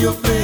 your face.